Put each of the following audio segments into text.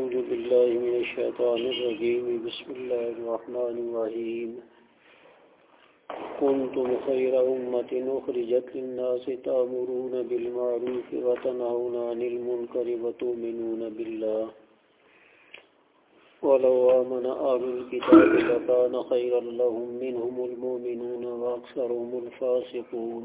أعوذ بالله من الشيطان الرجيم. بسم الله الرحمن الرحيم. كنتم خير أمة أخرجت للناس تأمرون بالمعروف وتنهون عن المنكر وتؤمنون بالله. ولو آمن أهل الكتاب لكان خيرا لهم منهم المؤمنون وأكثرهم الفاسقون.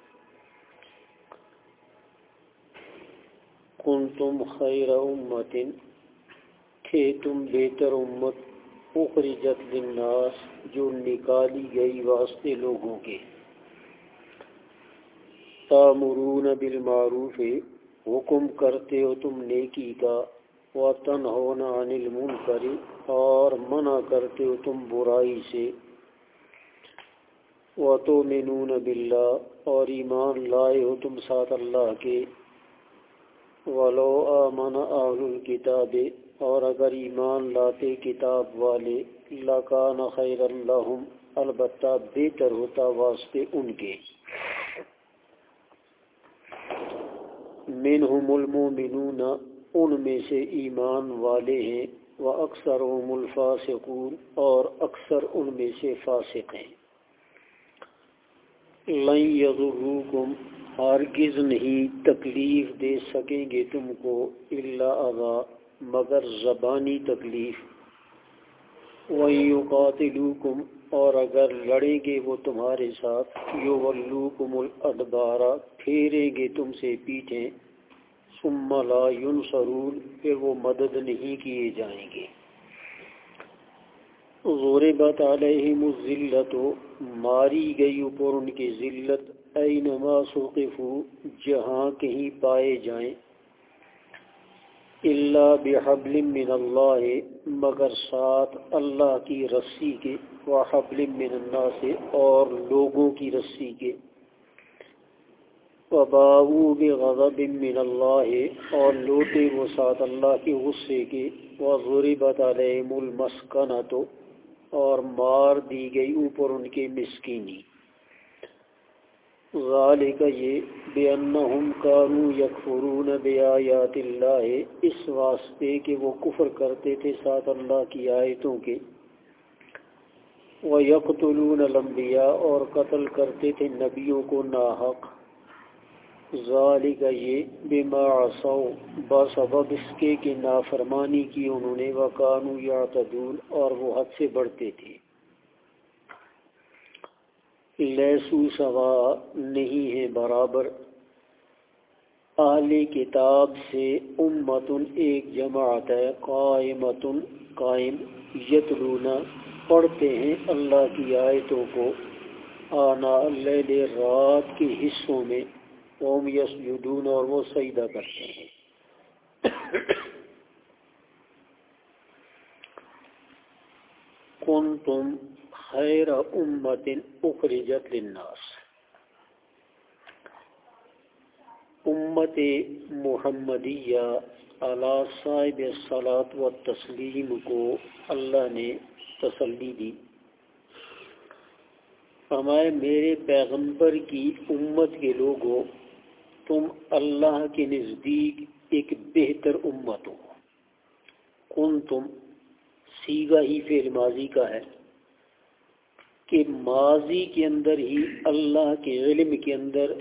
کنتم خیر امت تھے تم بہتر امت اخرجت للناس جو نکالی گئی واسطے لوگوں کے۔ تامرون بالمعروف، حکم کرتے ہو تم نیکی کا، وتنہون عن المنکر، اور منع کرتے ہو تم برائی سے۔ وتؤمنون باللہ، اور ایمان لائے ہو تم ساتھ اللہ کے۔ ولو آمن اہل الكتاب، اور اگر ایمان لاتے کتاب والے، لکان خیر اللہم البتہ بہتر ہوتا واسطے ان کے۔ منہم المومنون، ان میں سے ایمان والے ہیں و اکثر الفاسقون، اور اکثر ان میں سے فاسق ہیں۔ لن یضروکم ہرگز نہیں تکلیف دے سکیں گے تم کو اللہ اغا مگر زبانی تکلیف۔ وہیں قاتلوکم اور اگر لڑیں گے وہ تمہارے ساتھ۔ یو ولوکم الادبارہ پھیریں گے تم سے پیٹھیں۔ ثم لا ینصرون پھر وہ مدد نہیں کیے جائیں گے۔ غربت علیہم الذلت، ماری گئی اوپر ان کی ذلت۔ اینما سوقفو جہاں کہیں پائے جائیں۔ اللہ بحبل من اللہ مگر ساتھ اللہ کی رسی کے۔ وحبل من الناس، اور لوگوں کی رسی کے۔ وباؤ بغضب من اللہ اور لوٹے وہ ساتھ اللہ کے غصے کے۔ وضربت علیہم المسکنہ اور مار دی گئی اوپر ان کے مسکینی۔ ذالک یہ بأنہم کانوا یکفرون بیایات اللہ اس واسطے کہ وہ کفر کرتے تھے ساتھ اللہ کی آیتوں کے۔ وَيَقْتُلُونَ الْأَنْبِيَاءَ اور قتل کرتے تھے نبیوں کو ناحق۔ ذالک یہ بما عصوا، بسبب اس کے کہ نافرمانی کی انہوں نے، وکانو یعتدون اور وہ حد سے بڑھتے تھے۔ لیسو سوا نہیں ہے برابر۔ اہل کتاب سے امتن ایک جماعت ہے، قائمتن قائم۔ یتلونا پڑھتے ہیں اللہ کی آیتوں کو۔ آنا اللہ رات کے حصوں میں اوم یسجدون اور وہ سجدہ کرتے ہیں۔ کن تم خیر امت اخرجت للناس. امت محمدیہ علی صاحب صلاحت و تسلیم کو اللہ نے تسلی دی. فرمائے میرے پیغمبر کی امت کے لوگوں، تم اللہ کے نزدیک ایک بہتر امت ہو۔ کن تم؟ سیگا ہی فعل ماضی کا ہے۔ کہ ماضی کے اندر ہی اللہ کے علم کے اندر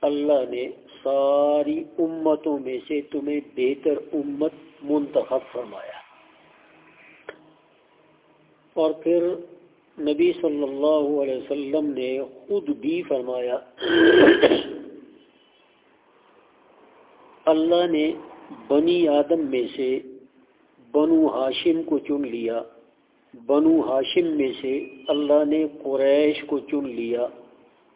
اللہ نے ساری امتوں میں سے تمہیں بہتر امت منتخب فرمایا۔ اور پھر نبی صلی اللہ علیہ وسلم نے خود بھی فرمایا، اللہ نے بنی آدم میں سے بنو ہاشم کو چن لیا۔ بنو ہاشم میں سے اللہ نے قریش کو چن لیا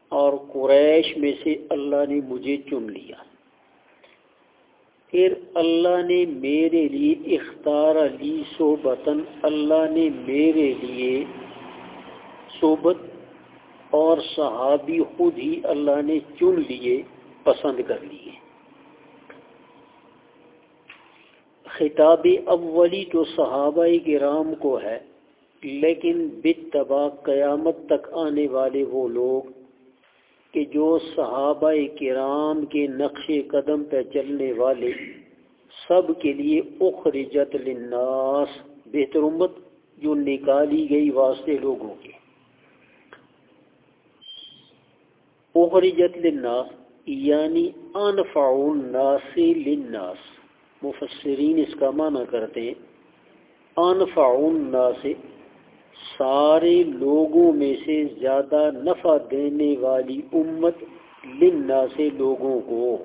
اور قریش میں سے اللہ نے مجھے چن لیا۔ پھر اللہ نے میرے لیے اختار لی صوبتاً اللہ نے میرے لیے صوبت اور صحابی خود ہی اللہ نے چن لیے، پسند کر لیے۔ خطاب اولی تو صحابہ کرام کو ہے لیکن بتبا قیامت تک آنے والے وہ لوگ کہ جو صحابہ کرام کے نقش قدم پہ چلنے والے سب کے لیے اخرجت للناس، بہتر امت جو نکالی گئی واسطے لوگوں کے اخرجت للناس یعنی انفع الناس للناس۔ مفسرین اس کا معنی کرتے ہیں، انفع الناس سارے لوگوں میں سے زیادہ نفع دینے والی امت لنا سے لوگوں کو۔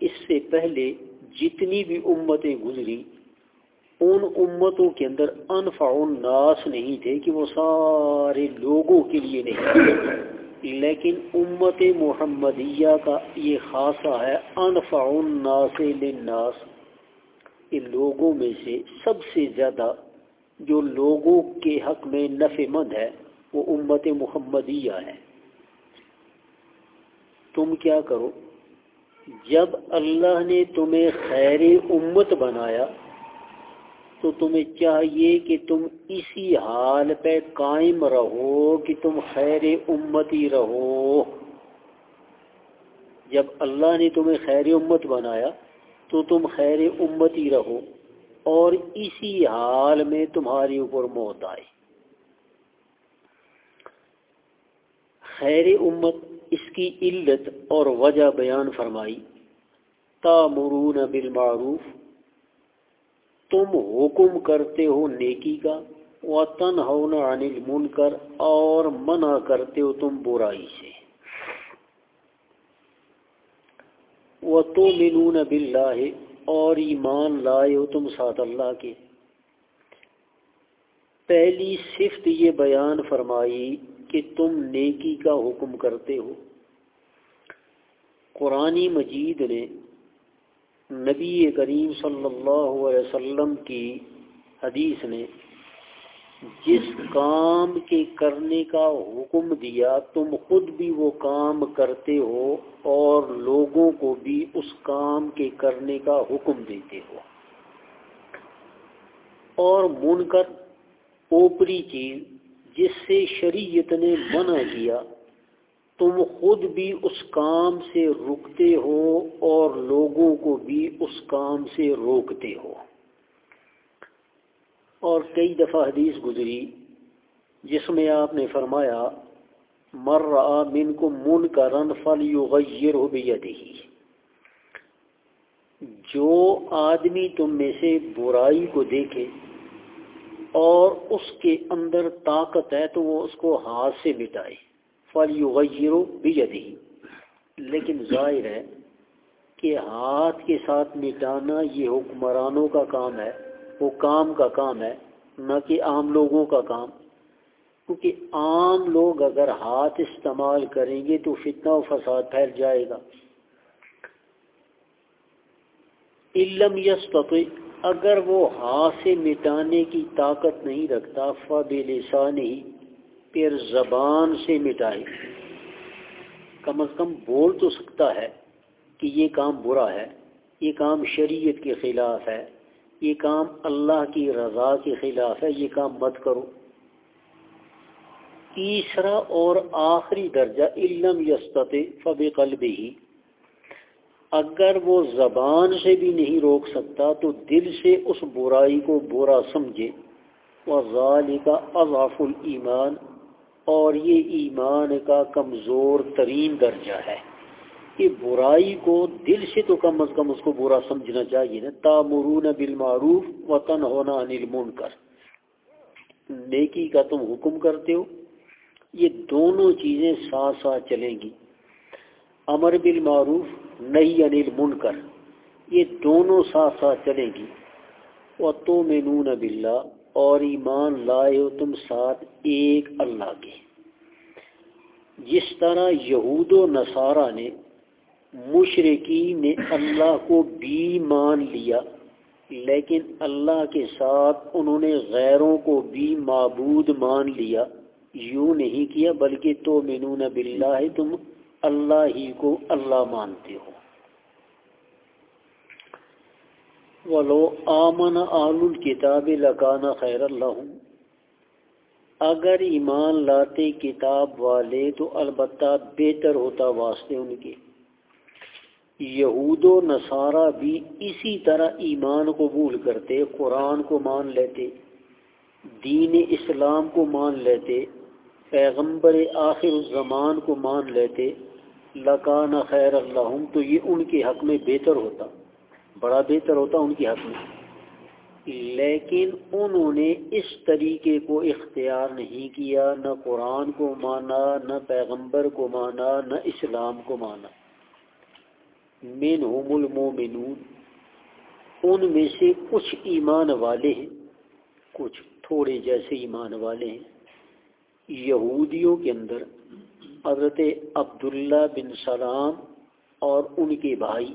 اس سے پہلے جتنی بھی امتیں گزری، ان امتوں کے اندر انفع الناس نہیں تھے کہ وہ سارے لوگوں کے لیے نہیں لیکن امت محمدیہ کا یہ خاصہ ہے، انفع الناس للناس۔ کہ لوگوں میں سے سب سے زیادہ جو لوگوں کے حق میں نفع مند ہے، وہ امت محمدیہ ہے۔ تم کیا کرو؟ جب اللہ نے تمہیں خیر امت بنایا، تو تمہیں چاہیے کہ تم اسی حال پہ قائم رہو کہ تم خیر امتی رہو۔ جب اللہ نے تمہیں خیر امت بنایا، تو تم خیر امتی رہو۔ اور اسی حال میں تمہاری اوپر موت آئے خیر امت اس کی علت اور وجہ بیان فرمائی۔ تامرون بالمعروف، تم حکم کرتے ہو نیکی کا و تن ہونا انل من کر اور منع کرتے ہو تم برائی سے۔ وہ تو ملون بلّہ اور ایمان لائے ہو تم ساتھ اللہ کے۔ پہلی صفت یہ بیان فرمائی کہ تم نیکی کا حکم کرتے ہو۔ قرآن مجید نے نبی کریم صلی اللہ علیہ وسلم کی حدیث نے جس کام کے کرنے کا حکم دیا، تم خود بھی وہ کام کرتے ہو اور لوگوں کو بھی اس کام کے کرنے کا حکم دیتے ہو۔ اور من کر اوپری چیز جس سے شریعت نے منع کیا، تم خود بھی اس کام سے رکتے ہو اور لوگوں کو بھی اس کام سے روکتے ہو۔ اور کئی دفعہ حدیث گزری جس میں آپ نے فرمایا مر رہا من کو من کا رن فل یو ہو جو آدمی تم میں سے برائی کو دیکھے اور اس کے اندر طاقت ہے تو وہ اس کو ہاتھ سے مٹائے۔ فل یو غیر لیکن ظاہر ہے کہ ہاتھ کے ساتھ مٹانا یہ حکمرانوں کا کام ہے۔ وہ کام کا کام ہے، نہ کہ عام لوگوں کا کام۔ کیونکہ عام لوگ اگر ہاتھ استعمال کریں گے تو فتنہ و فساد پھیل جائے گا۔ علم یس اگر وہ ہاتھ سے مٹانے کی طاقت نہیں رکھتا فب لسان ہی پھر زبان سے مٹائے۔ کم از کم بول تو سکتا ہے کہ یہ کام برا ہے، یہ کام شریعت کے خلاف ہے۔ یہ کام اللہ کی رضا کے خلاف ہے، یہ کام مت کرو۔ تیسرا اور آخری درجہ، علم یستت فب قلب ہی اگر وہ زبان سے بھی نہیں روک سکتا، تو دل سے اس برائی کو برا سمجھے۔ وہ غال کا اضاف المان اور یہ ایمان کا کمزور ترین درجہ ہے۔ کہ برائی کو دل سے تو کم از کم اس کو برا سمجھنا چاہیے نا۔ تامرون بالمعروف و تن ہونا انل کر نیکی کا تم حکم کرتے ہو، یہ دونوں چیزیں ساتھ ساتھ چلیں گی۔ امر بالمعروف نہیں انل من کر یہ دونوں ساتھ ساتھ چلیں گی۔ وہ تو مینون بلّہ اور ایمان لائے ہو تم ساتھ ایک اللہ کے۔ جس طرح یہود و نصارہ نے مشرقی نے اللہ کو بھی مان لیا، لیکن اللہ کے ساتھ انہوں نے غیروں کو بھی معبود مان لیا۔ یوں نہیں کیا، بلکہ تو مینون باللہ، تم اللہ ہی کو اللہ مانتے ہو۔ ولو آمن آل الکتاب لکانا خیر اللہ اگر ایمان لاتے کتاب والے تو البتہ بہتر ہوتا واسطے ان کے۔ یہود و نصارہ بھی اسی طرح ایمان قبول کرتے، قرآن کو مان لیتے، دین اسلام کو مان لیتے، پیغمبر آخر الزمان کو مان لیتے، لکان خیر اللہ تو یہ ان کے حق میں بہتر ہوتا، بڑا بہتر ہوتا ان کے حق میں۔ لیکن انہوں نے اس طریقے کو اختیار نہیں کیا، نہ قرآن کو مانا، نہ پیغمبر کو مانا، نہ اسلام کو مانا۔ مین المومنون ان میں سے کچھ ایمان والے ہیں، کچھ تھوڑے جیسے ایمان والے ہیں۔ یہودیوں کے اندر حضرت عبداللہ بن سلام اور ان کے بھائی،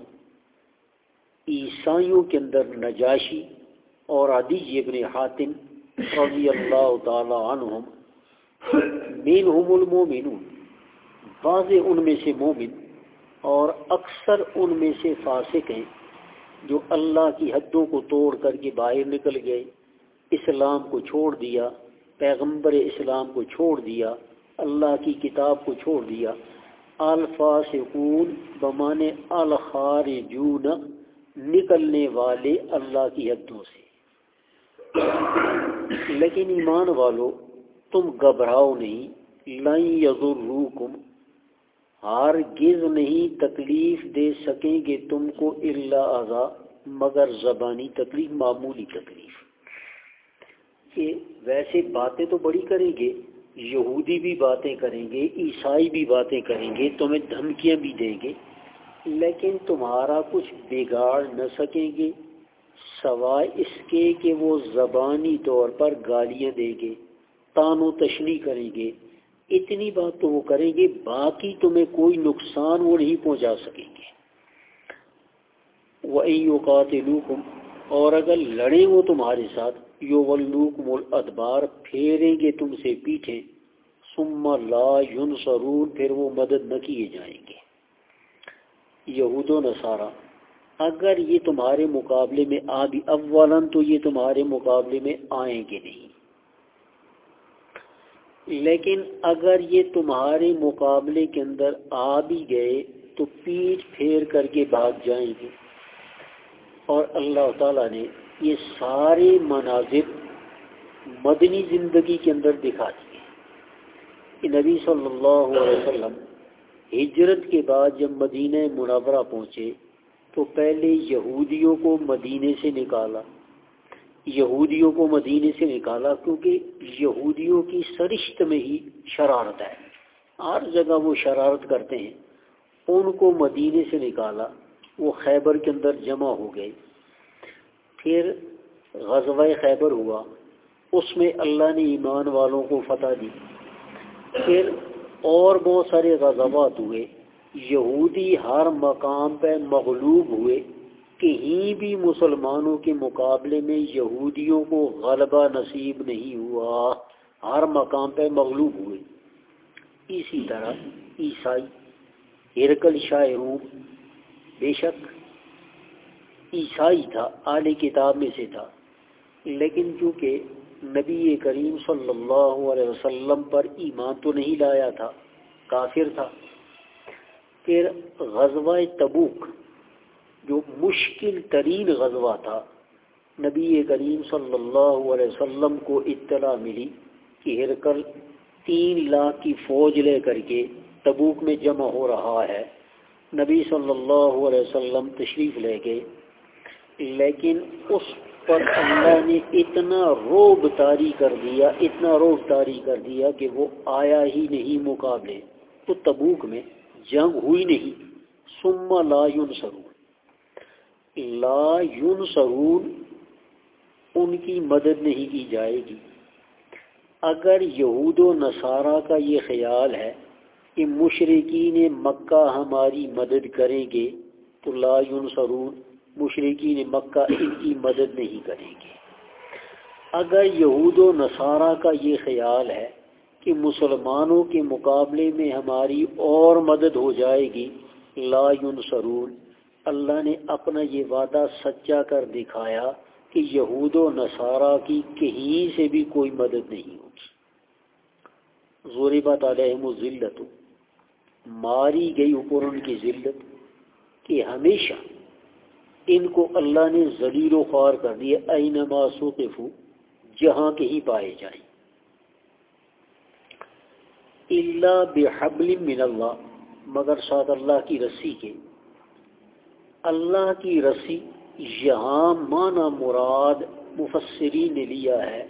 عیسائیوں کے اندر نجاشی اور عدی ابن حاتم رضی اللہ تعالی عنہم مین المومنون بعض ان میں سے مومن اور اکثر ان میں سے فاسق ہیں جو اللہ کی حدوں کو توڑ کر کے باہر نکل گئے، اسلام کو چھوڑ دیا، پیغمبر اسلام کو چھوڑ دیا، اللہ کی کتاب کو چھوڑ دیا۔ الفاسقون بمان الخارجون، نکلنے والے اللہ کی حدوں سے۔ لیکن ایمان والو، تم گھبراؤ نہیں۔ لن یضروکم ہارگز نہیں تکلیف دے سکیں گے تم کو اللہ اعضا، مگر زبانی تکلیف، معمولی تکلیف۔ کہ ویسے باتیں تو بڑی کریں گے، یہودی بھی باتیں کریں گے، عیسائی بھی باتیں کریں گے، تمہیں دھمکیاں بھی دیں گے، لیکن تمہارا کچھ بگاڑ نہ سکیں گے، سوائے اس کے کہ وہ زبانی طور پر گالیاں دیں گے تان و تشنی کریں گے۔ اتنی بات تو وہ کریں گے، باقی تمہیں کوئی نقصان وہ نہیں پہنچا سکیں گے۔ وہ اوقات اور اگر لڑیں وہ تمہارے ساتھ یو ولوکم الادبار پھیریں گے تم سے پیٹھے۔ ثم لا ینصرون پھر وہ مدد نہ کیے جائیں گے۔ یہود و نصارہ، اگر یہ تمہارے مقابلے میں آ بھی اولاً تو یہ تمہارے مقابلے میں آئیں گے نہیں۔ لیکن اگر یہ تمہارے مقابلے کے اندر آ بھی گئے تو پیٹ پھیر کر کے بھاگ جائیں گے۔ اور اللہ تعالیٰ نے یہ سارے مناظر مدنی زندگی کے اندر دکھا دیے۔ نبی صلی اللہ علیہ وسلم ہجرت کے بعد جب مدینہ منورہ پہنچے تو پہلے یہودیوں کو مدینے سے نکالا۔ یہودیوں کو مدینے سے نکالا کیونکہ یہودیوں کی سرشت میں ہی شرارت ہے۔ ہر جگہ وہ شرارت کرتے ہیں۔ ان کو مدینے سے نکالا، وہ خیبر کے اندر جمع ہو گئے۔ پھر غزوہ خیبر ہوا۔ اس میں اللہ نے ایمان والوں کو فتح دی۔ پھر اور بہت سارے غزوات ہوئے۔ یہودی ہر مقام پہ مغلوب ہوئے۔ کہیں بھی مسلمانوں کے مقابلے میں یہودیوں کو غلبہ نصیب نہیں ہوا، ہر مقام پہ مغلوب ہوئے۔ اسی طرح عیسائی، ہرکل شاہ روم، بے شک عیسائی تھا اعلی کتاب میں سے تھا۔ لیکن چونکہ نبی کریم صلی اللہ علیہ وسلم پر ایمان تو نہیں لایا تھا، کافر تھا، پھر غزوہ تبوک جو مشکل ترین غزوہ تھا، نبی کریم صلی اللہ علیہ وسلم کو اطلاع ملی کہ ہرکل تین لاکھ کی فوج لے کر کے تبوک میں جمع ہو رہا ہے۔ نبی صلی اللہ علیہ وسلم تشریف لے گئے لیکن اس پر اللہ نے اتنا روب تاری کر دیا، اتنا روب تاری کر دیا کہ وہ آیا ہی نہیں مقابلے۔ تو تبوک میں جنگ ہوئی نہیں۔ سما لا یون لا یون سرون ان کی مدد نہیں کی جائے گی۔ اگر یہود و نصارہ کا یہ خیال ہے کہ مشرقین مکہ ہماری مدد کریں گے، تو لا سرون مشرقین مکہ ان کی مدد نہیں کریں گے۔ اگر یہود و نصارہ کا یہ خیال ہے کہ مسلمانوں کے مقابلے میں ہماری اور مدد ہو جائے گی، لا سرون اللہ نے اپنا یہ وعدہ سچا کر دکھایا کہ یہود و نصارہ کی کہیں سے بھی کوئی مدد نہیں ہوگی۔ زور بات علیہم ذلت ماری گئی اوپر ان کی ذلت کہ ہمیشہ ان کو اللہ نے ذلیل و خوار کر دیا اینما سوقفو جہاں کے ہی پائے جائیں اللہ بحبل من اللہ، مگر ساتھ اللہ کی رسی کے۔ اللہ کی رسی یہاں مانا مراد مفسری نے لیا ہے،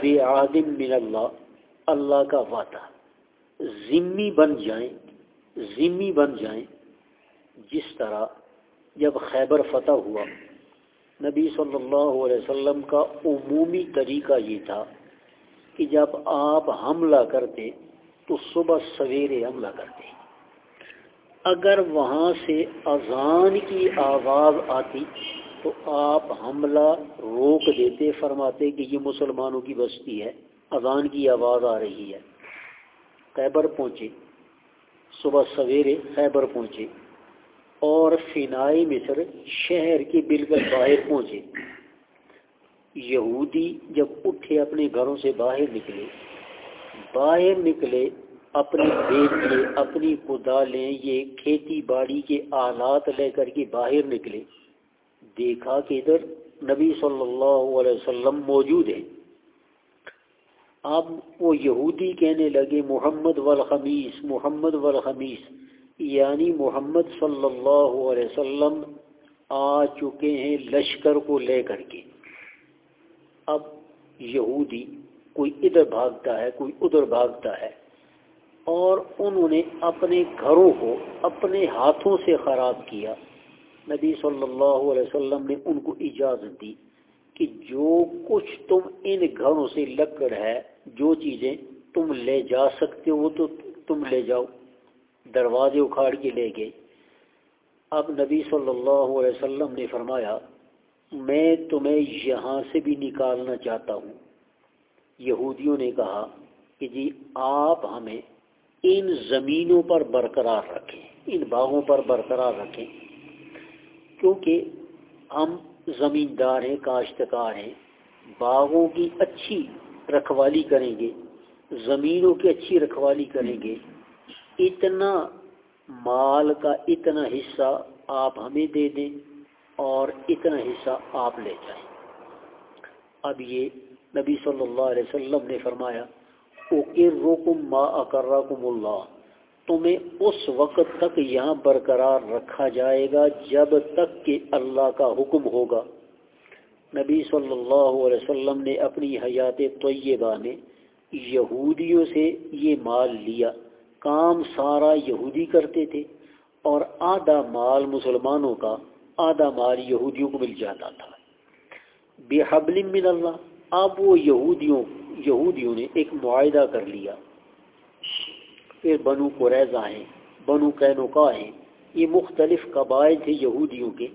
بے عادم من اللہ اللہ کا وعدہ۔ ذمی بن جائیں، ذمی بن جائیں۔ جس طرح جب خیبر فتح ہوا، نبی صلی اللہ علیہ وسلم کا عمومی طریقہ یہ تھا کہ جب آپ حملہ کرتے تو صبح سویرے حملہ کرتے۔ اگر وہاں سے اذان کی آواز آتی تو آپ حملہ روک دیتے، فرماتے کہ یہ مسلمانوں کی بستی ہے، اذان کی آواز آ رہی ہے۔ خیبر پہنچے۔ صبح سویرے خیبر پہنچے اور فنائی مصر شہر کے بالکل باہر پہنچے۔ یہودی جب اٹھے اپنے گھروں سے باہر نکلے باہر نکلے اپنے بیٹے اپنی کدالیں یہ کھیتی باڑی کے آلات لے کر کے باہر نکلے۔ دیکھا کہ ادھر نبی صلی اللہ علیہ وسلم موجود ہیں۔ اب وہ یہودی کہنے لگے، محمد والخمیس محمد والخمیس۔ یعنی محمد صلی اللہ علیہ وسلم آ چکے ہیں لشکر کو لے کر کے۔ اب یہودی کوئی ادھر بھاگتا ہے، کوئی ادھر بھاگتا ہے۔ اور انہوں نے اپنے گھروں کو اپنے ہاتھوں سے خراب کیا۔ نبی صلی اللہ علیہ وسلم نے ان کو اجازت دی کہ جو کچھ تم ان گھروں سے لگ کر ہے، جو چیزیں تم لے جا سکتے ہو تو تم لے جاؤ۔ دروازے اکھاڑ کے لے گئے۔ اب نبی صلی اللہ علیہ وسلم نے فرمایا، میں تمہیں یہاں سے بھی نکالنا چاہتا ہوں۔ یہودیوں نے کہا کہ جی آپ ہمیں ان زمینوں پر برقرار رکھیں، ان باغوں پر برقرار رکھیں، کیونکہ ہم زمیندار ہیں، کاشتکار ہیں، باغوں کی اچھی رکھوالی کریں گے، زمینوں کی اچھی رکھوالی کریں گے، اتنا مال کا اتنا حصہ آپ ہمیں دے دیں اور اتنا حصہ آپ لے جائیں۔ اب یہ نبی صلی اللہ علیہ وسلم نے فرمایا ما اکرکم اللہ۔ تمہیں اس وقت تک یہاں برقرار رکھا جائے گا جب تک کہ اللہ کا حکم ہوگا۔ نبی صلی اللہ علیہ وسلم نے اپنی حیات طیبہ میں یہودیوں سے یہ مال لیا۔ کام سارا یہودی کرتے تھے اور آدھا مال مسلمانوں کا، آدھا مال یہودیوں کو مل جاتا تھا۔ بے حبل من اللہ اب وہ یہودیوں یہودیوں نے ایک معاہدہ کر لیا۔ پھر بنو قریضہ ہیں، بنو کینوکا ہیں۔ یہ مختلف قبائل تھے یہودیوں کے۔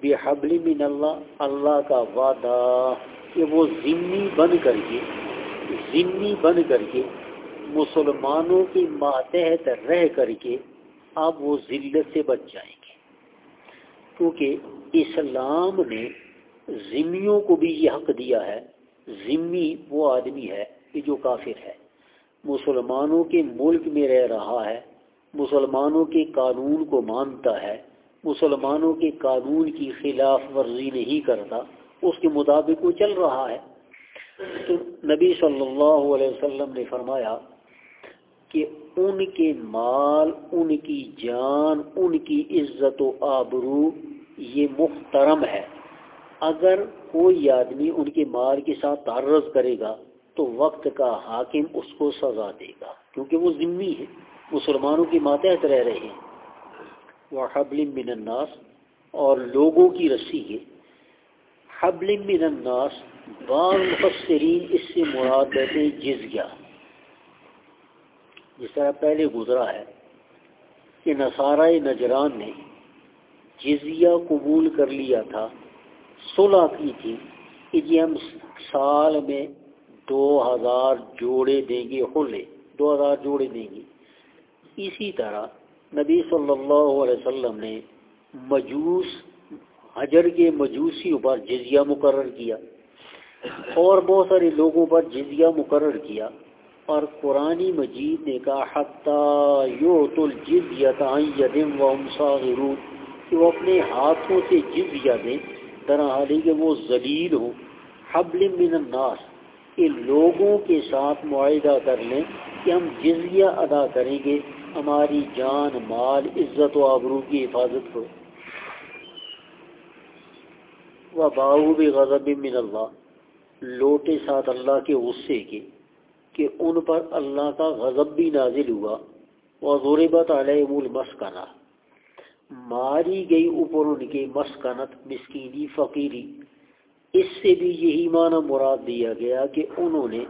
بے حبل من اللہ اللہ کا وعدہ کہ وہ ذمی بن کر کے ذمی بن کر کے مسلمانوں کی ماتحت رہ کر کے اب وہ ذلت سے بچ جائیں گے۔ کیونکہ اسلام نے ذمیوں کو بھی یہ حق دیا ہے ذمی وہ آدمی ہے کہ جو کافر ہے۔ مسلمانوں کے ملک میں رہ رہا ہے، مسلمانوں کے قانون کو مانتا ہے، مسلمانوں کے قانون کی خلاف ورزی نہیں کرتا، اس کے مطابق وہ چل رہا ہے۔ تو نبی صلی اللہ علیہ وسلم نے فرمایا کہ ان کے مال، ان کی جان، ان کی عزت و آبرو یہ محترم ہے۔ اگر کوئی آدمی ان کے مال کے ساتھ تعرض کرے گا، تو وقت کا حاکم اس کو سزا دے گا، کیونکہ وہ ذمہ ہے۔ مسلمانوں کی ماتحت رہ رہے ہیں۔ وہ حبل من الناس، اور لوگوں کی رسی ہے۔ حبل من الناس، بعض مفسرین اس سے مراد دیتے ہیں جزیہ۔ جس طرح پہلے گزرا ہے کہ نصارہ نجران نے جزیہ قبول کر لیا تھا۔ صلح کی تھی کہ جی ہم سال میں دو ہزار جوڑے دیں گے خلے دو ہزار جوڑے دیں گے۔ اسی طرح نبی صلی اللہ علیہ وسلم نے مجوس، حجر کے مجوسیوں پر جزیہ مقرر کیا اور بہت سارے لوگوں پر جزیہ مقرر کیا اور قرآن مجید نے کہا، حتیٰ یو تل جزیت یدم و کہ وہ اپنے ہاتھوں سے جزیہ دیں طرح حالی کہ وہ ذلیل ہوں حبل من الناس کہ لوگوں کے ساتھ معاہدہ کر لیں کہ ہم جزیہ ادا کریں گے۔ ہماری جان، مال، عزت و آبرو کی حفاظت کو وہ باؤ بھی غضب من اللہ لوٹے ساتھ اللہ کے غصے کے کہ ان پر اللہ کا غضب بھی نازل ہوا۔ وہ غربت علیہ المسکنہ ماری گئی اوپر ان کے مسکنت مسکینی فقیری۔ اس سے بھی یہی معنی مراد دیا گیا کہ انہوں نے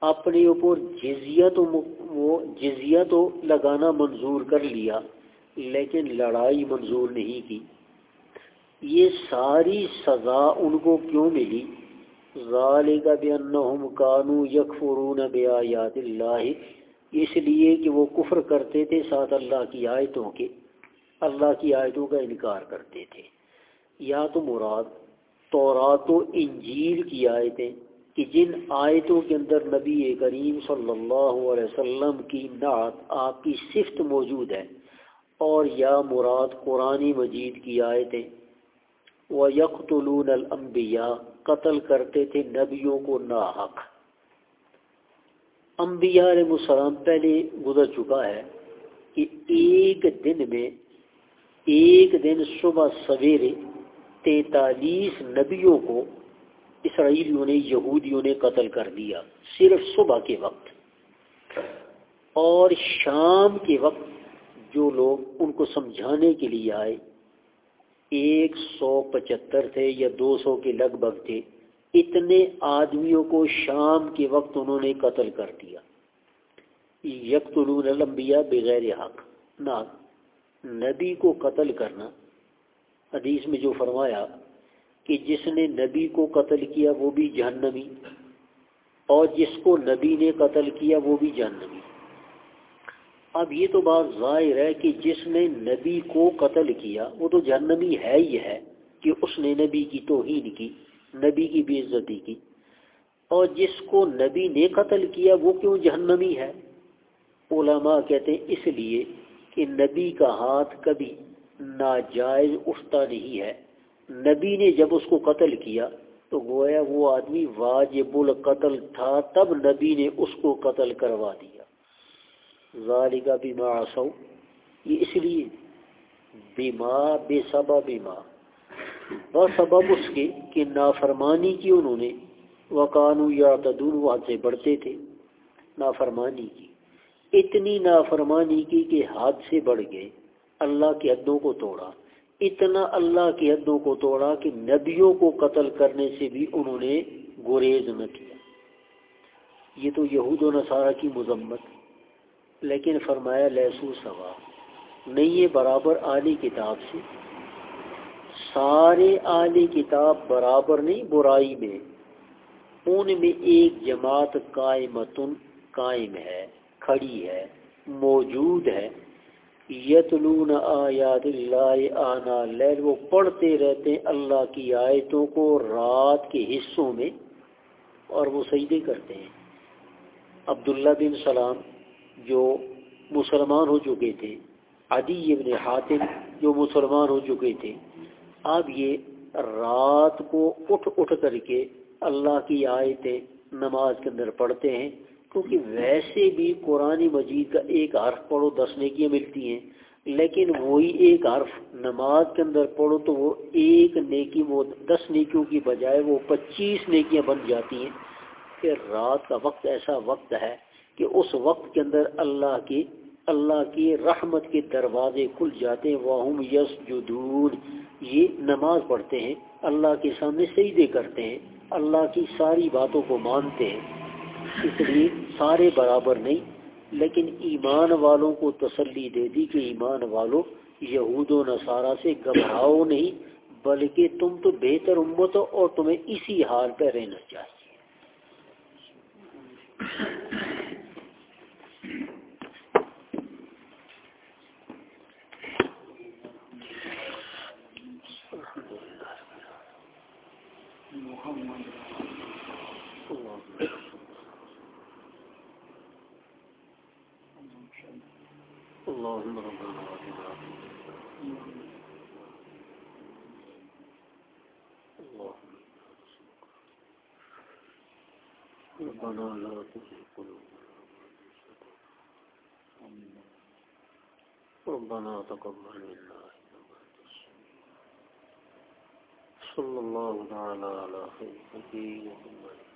اپنے اوپر جزیہ تو وہ جزیہ تو لگانا منظور کر لیا، لیکن لڑائی منظور نہیں کی۔ یہ ساری سزا ان کو کیوں ملی؟ ذالک بانہم کانوا یکفرون بیاات اللہ۔ اس لیے کہ وہ کفر کرتے تھے ساتھ اللہ کی آیتوں کے۔ اللہ کی آیتوں کا انکار کرتے تھے۔ یا تو مراد تورات و انجیل کی آیتیں کہ جن آیتوں کے اندر نبی کریم صلی اللہ علیہ وسلم کی نعت آپ کی صفت موجود ہے اور یا مراد قرآن مجید کی آیتیں۔ وہ یکلون الانبیاء قتل کرتے تھے نبیوں کو ناحق۔ انبیاء علیہ السلام پہلے گزر چکا ہے کہ ایک دن میں ایک دن صبح سویرے تینتالیس نبیوں کو اسرائیلیوں نے، یہودیوں نے قتل کر دیا، صرف صبح کے وقت۔ اور شام کے وقت جو لوگ ان کو سمجھانے کے لیے آئے، ایک سو پچہتر تھے یا دو سو کے لگ بھگ تھے، اتنے آدمیوں کو شام کے وقت انہوں نے قتل کر دیا۔ یکتلون الانبیاء بغیر حق، نہ نبی کو قتل کرنا، حدیث میں جو فرمایا کہ جس نے نبی کو قتل کیا وہ بھی جہنمی، اور جس کو نبی نے قتل کیا وہ بھی جہنمی۔ اب یہ تو بات ظاہر ہے کہ جس نے نبی کو قتل کیا وہ تو جہنمی ہے ہی ہے کہ اس نے نبی کی توہین کی، نبی کی بے عزتی کی۔ اور جس کو نبی نے قتل کیا وہ کیوں جہنمی ہے؟ علماء کہتے ہیں اس لیے کہ نبی کا ہاتھ کبھی ناجائز اٹھتا نہیں ہے۔ نبی نے جب اس کو قتل کیا تو گویا وہ آدمی واجب القتل تھا، تب نبی نے اس کو قتل کروا دیا۔ ذالکہ بیما آسو یہ اس لیے بیما بے سبا بیما سبب اس کے کہ نافرمانی کی انہوں نے۔ وقانو یا تدور وہاں سے بڑھتے تھے۔ نافرمانی کی۔ اتنی نافرمانی کی کہ حد سے بڑھ گئے، اللہ کی حدوں کو توڑا۔ اتنا اللہ کی حدوں کو توڑا کہ نبیوں کو قتل کرنے سے بھی انہوں نے گریز نہ کیا۔ یہ تو یہود و نصارہ کی مذمت، لیکن فرمایا لہسو سوا۔ نہیں، یہ برابر عالی کتاب سے۔ سارے عالی کتاب برابر نہیں، برائی میں۔ ان میں ایک جماعت قائمتن قائم ہے۔ کھڑی ہے، موجود ہے۔ یتلون آیات اللہ آنا لیل، وہ پڑھتے رہتے ہیں اللہ کی آیتوں کو رات کے حصوں میں اور وہ سجدے کرتے ہیں۔ عبداللہ بن سلام جو مسلمان ہو چکے تھے، عدی ابن حاتم جو مسلمان ہو چکے تھے، اب یہ رات کو اٹھ اٹھ کر کے اللہ کی آیتیں نماز کے اندر پڑھتے ہیں۔ کیونکہ ویسے بھی قرآن مجید کا ایک حرف پڑھو دس نیکیاں ملتی ہیں، لیکن وہی ایک حرف نماز کے اندر پڑھو تو وہ ایک نیکی وہ دس نیکیوں کی بجائے وہ پچیس نیکیاں بن جاتی ہیں۔ کہ رات کا وقت ایسا وقت ہے کہ اس وقت کے اندر اللہ کی اللہ کی رحمت کے دروازے کھل جاتے ہیں۔ وہ یس یہ نماز پڑھتے ہیں، اللہ کے سامنے سجدے کرتے ہیں، اللہ کی ساری باتوں کو مانتے ہیں۔ اس لیے سارے برابر نہیں، لیکن ایمان والوں کو تسلی دے دی کہ ایمان والوں یہود و نصارہ سے گھبراؤ نہیں، بلکہ تم تو بہتر امت ہو اور تمہیں اسی حال پہ رہنا چاہیے۔ اللهم ربنا ربنا لا تزغ قلوبنا ربنا تقبل منا صلى الله تعالى على خير محمد